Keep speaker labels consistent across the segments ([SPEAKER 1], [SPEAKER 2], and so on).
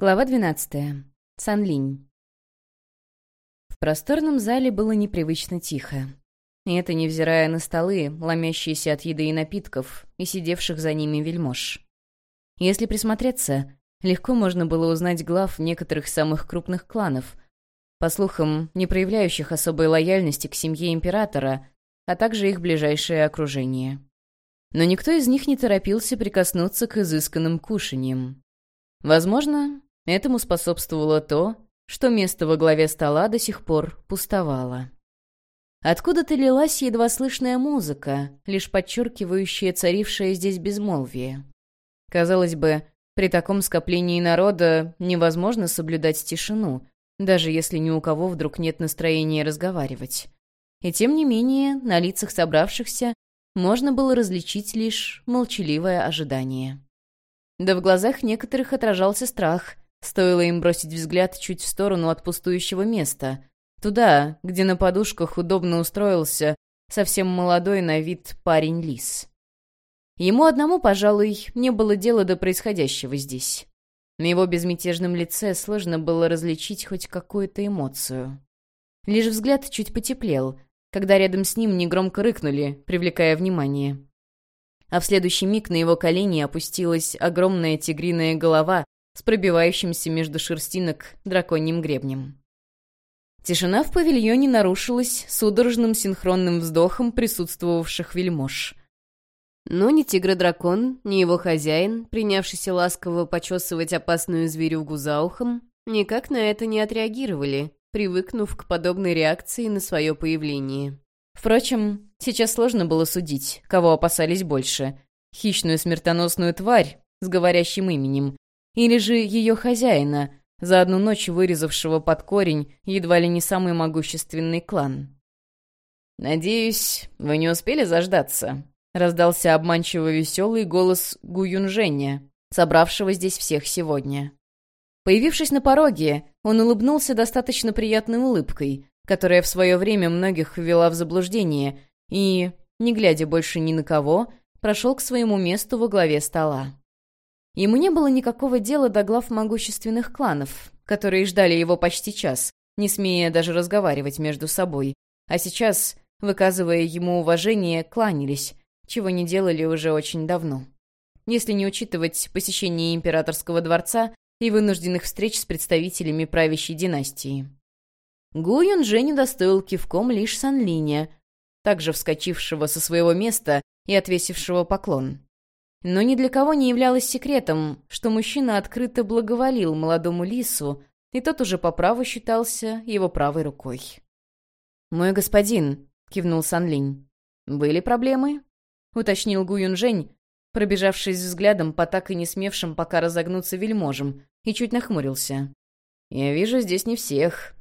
[SPEAKER 1] Глава 12. Санлинь. В просторном зале было непривычно тихо. И это невзирая на столы, ломящиеся от еды и напитков, и сидевших за ними вельмож. Если присмотреться, легко можно было узнать глав некоторых самых крупных кланов, по слухам, не проявляющих особой лояльности к семье императора, а также их ближайшее окружение. Но никто из них не торопился прикоснуться к изысканным кушаньям. Возможно, Этому способствовало то, что место во главе стола до сих пор пустовало. Откуда-то лилась едва слышная музыка, лишь подчеркивающая царившее здесь безмолвие. Казалось бы, при таком скоплении народа невозможно соблюдать тишину, даже если ни у кого вдруг нет настроения разговаривать. И тем не менее, на лицах собравшихся можно было различить лишь молчаливое ожидание. Да в глазах некоторых отражался страх, Стоило им бросить взгляд чуть в сторону от пустующего места. Туда, где на подушках удобно устроился совсем молодой на вид парень-лис. Ему одному, пожалуй, не было дела до происходящего здесь. На его безмятежном лице сложно было различить хоть какую-то эмоцию. Лишь взгляд чуть потеплел, когда рядом с ним негромко рыкнули, привлекая внимание. А в следующий миг на его колени опустилась огромная тигриная голова с пробивающимся между шерстинок драконьим гребнем. Тишина в павильоне нарушилась судорожным синхронным вздохом присутствовавших вельмож. Но ни тигр-дракон, ни его хозяин, принявшийся ласково почесывать опасную зверюгу за ухом, никак на это не отреагировали, привыкнув к подобной реакции на свое появление. Впрочем, сейчас сложно было судить, кого опасались больше — хищную смертоносную тварь с говорящим именем или же ее хозяина, за одну ночь вырезавшего под корень едва ли не самый могущественный клан. «Надеюсь, вы не успели заждаться?» — раздался обманчиво веселый голос Гуюнжэня, собравшего здесь всех сегодня. Появившись на пороге, он улыбнулся достаточно приятной улыбкой, которая в свое время многих ввела в заблуждение, и, не глядя больше ни на кого, прошел к своему месту во главе стола. Ему не было никакого дела до глав могущественных кланов, которые ждали его почти час, не смея даже разговаривать между собой, а сейчас, выказывая ему уважение, кланялись, чего не делали уже очень давно. Если не учитывать посещение императорского дворца и вынужденных встреч с представителями правящей династии. Гу Юнжэнь удостоил кивком лишь Санлиня, также вскочившего со своего места и отвесившего поклон. Но ни для кого не являлось секретом, что мужчина открыто благоволил молодому лису, и тот уже по праву считался его правой рукой. «Мой господин», — кивнул Санлинь. «Были проблемы?» — уточнил Гу Юнжэнь, пробежавшись взглядом по так и не смевшим пока разогнуться вельможам, и чуть нахмурился. «Я вижу здесь не всех».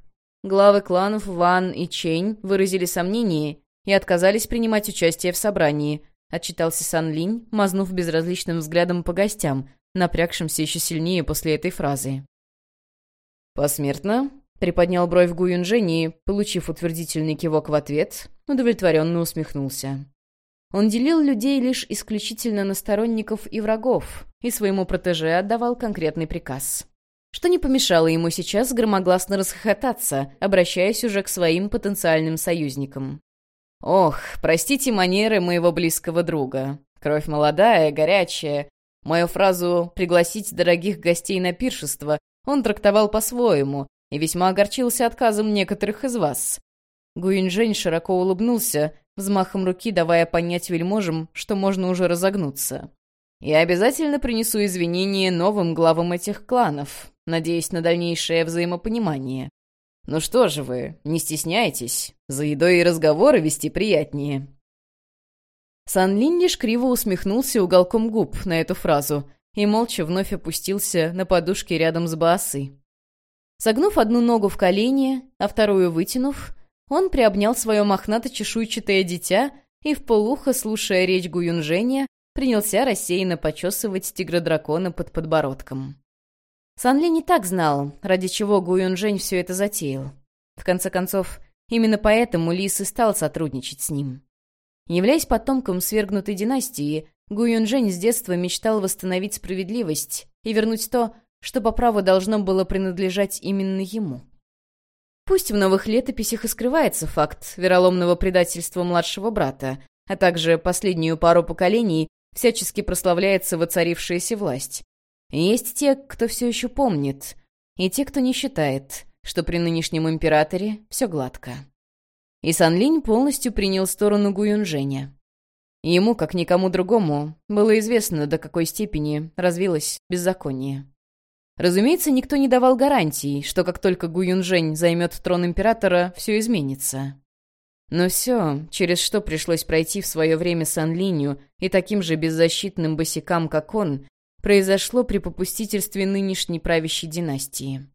[SPEAKER 1] Главы кланов Ван и Чень выразили сомнение и отказались принимать участие в собрании, — отчитался Сан Линь, мазнув безразличным взглядом по гостям, напрягшимся еще сильнее после этой фразы. «Посмертно?» — приподнял бровь Гу Юнжэнь и, получив утвердительный кивок в ответ, удовлетворенно усмехнулся. Он делил людей лишь исключительно на сторонников и врагов, и своему протеже отдавал конкретный приказ. Что не помешало ему сейчас громогласно расхохотаться, обращаясь уже к своим потенциальным союзникам. Ох, простите манеры моего близкого друга. Кровь молодая, горячая. Мою фразу «пригласить дорогих гостей на пиршество» он трактовал по-своему и весьма огорчился отказом некоторых из вас. Гуинжэнь широко улыбнулся, взмахом руки давая понять вельможам, что можно уже разогнуться. «Я обязательно принесу извинения новым главам этих кланов, надеясь на дальнейшее взаимопонимание. «Ну что же вы, не стесняйтесь. За едой и разговоры вести приятнее». Сан Линь лишь криво усмехнулся уголком губ на эту фразу и молча вновь опустился на подушке рядом с Баасы. Согнув одну ногу в колени, а вторую вытянув, он приобнял свое мохнато-чешуйчатое дитя и, вполуха слушая речь Гуюнжэня, принялся рассеянно почесывать тигра-дракона под подбородком. Санли не так знал, ради чего Гу Юнжэнь все это затеял. В конце концов, именно поэтому Лис и стал сотрудничать с ним. Являясь потомком свергнутой династии, Гу Юнжэнь с детства мечтал восстановить справедливость и вернуть то, что по праву должно было принадлежать именно ему. Пусть в новых летописях и скрывается факт вероломного предательства младшего брата, а также последнюю пару поколений всячески прославляется воцарившаяся власть. Есть те, кто все еще помнит, и те, кто не считает, что при нынешнем императоре все гладко. И Сан Линь полностью принял сторону Гуюнжэня. Ему, как никому другому, было известно, до какой степени развилось беззаконие. Разумеется, никто не давал гарантий, что как только Гу Юнжэнь займет трон императора, все изменится. Но все, через что пришлось пройти в свое время Сан Линю и таким же беззащитным босикам, как он, произошло при попустительстве нынешней правящей династии.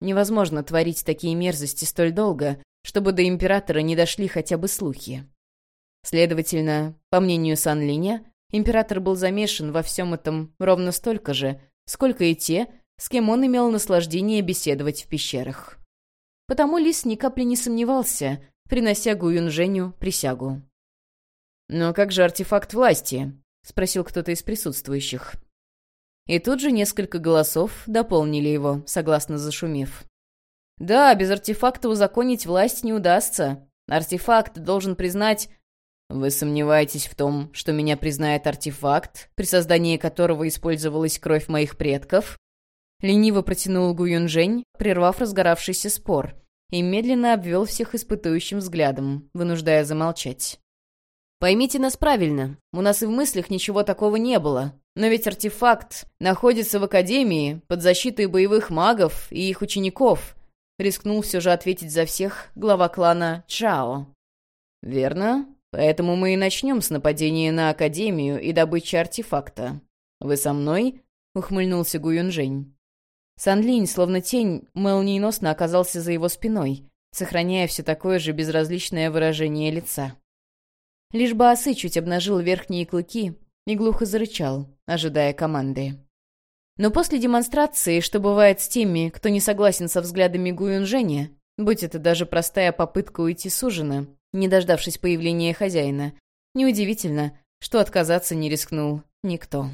[SPEAKER 1] Невозможно творить такие мерзости столь долго, чтобы до императора не дошли хотя бы слухи. Следовательно, по мнению Сан Линя, император был замешан во всем этом ровно столько же, сколько и те, с кем он имел наслаждение беседовать в пещерах. Потому Лис ни капли не сомневался, принося Гуюнженю присягу. «Но как же артефакт власти?» — спросил кто-то из присутствующих. И тут же несколько голосов дополнили его, согласно зашумев. «Да, без артефакта узаконить власть не удастся. Артефакт должен признать...» «Вы сомневаетесь в том, что меня признает артефакт, при создании которого использовалась кровь моих предков?» Лениво протянул Гу Юнжень, прервав разгоравшийся спор, и медленно обвел всех испытующим взглядом, вынуждая замолчать. «Поймите нас правильно, у нас и в мыслях ничего такого не было. Но ведь артефакт находится в Академии под защитой боевых магов и их учеников», рискнул все же ответить за всех глава клана Чао. «Верно. Поэтому мы и начнем с нападения на Академию и добычи артефакта. Вы со мной?» — ухмыльнулся Гу Юнжень. Санлинь, словно тень, молниеносно оказался за его спиной, сохраняя все такое же безразличное выражение лица. Лишь Баасы чуть обнажил верхние клыки и глухо зарычал, ожидая команды. Но после демонстрации, что бывает с теми, кто не согласен со взглядами Гуюнжэня, будь это даже простая попытка уйти с ужина, не дождавшись появления хозяина, неудивительно, что отказаться не рискнул никто.